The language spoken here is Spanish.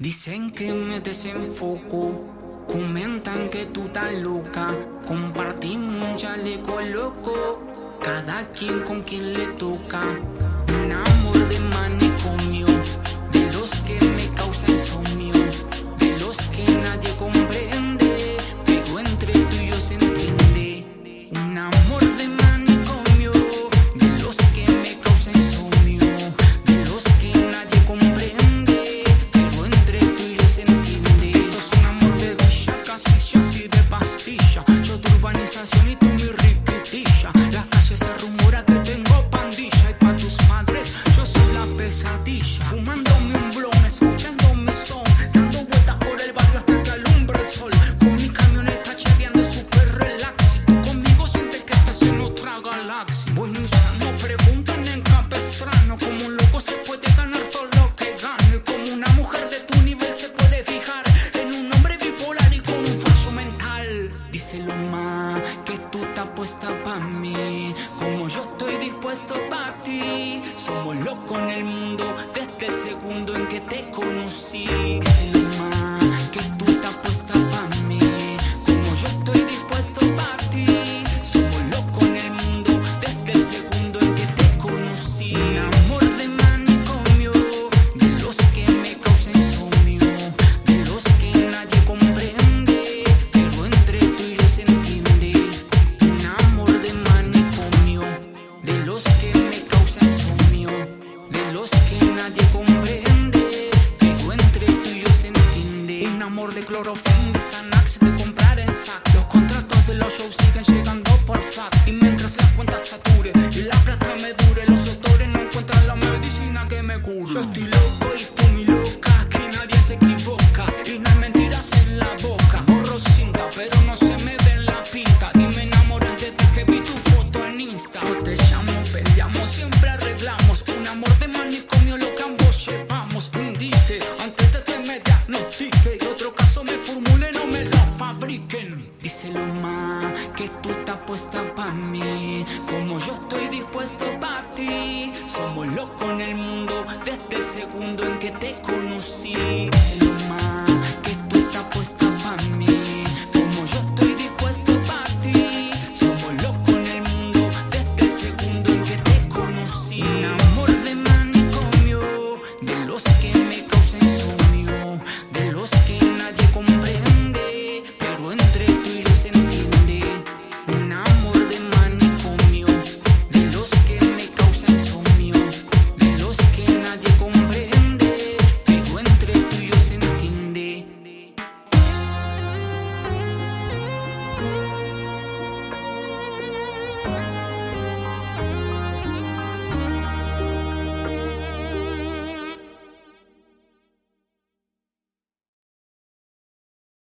Dicen que me desenfoco, comentan que tú estás loca, compartimos un chaleco loco, cada quien con quien le toca, un amor de manicomio, tú estás puesta pa' mí, como yo estoy dispuesto pa' ti. Somos locos en el mundo desde el segundo en que te conocí. Amor de clorofén, de Xanax, de comprar en sac. Los contratos de los shows siguen llegando por fax. Y mientras las cuentas sature y la plata me dure, los doctores no encuentran la medicina que me cure. Yo estoy loco y tú mi loca, que nadie se equivoca. Y no hay mentiras en la boca. Borro cinta, pero no se me ve en la pinta. Y me enamoré de ti que vi tu foto en Insta. Yo te llamo, peleamos, siempre Y otro caso me formule, no me lo fabriquen. Díselo más, que tú estás puesta pa' mí. Como yo estoy dispuesto pa' ti. Somos locos en el mundo desde el segundo en que te conocí.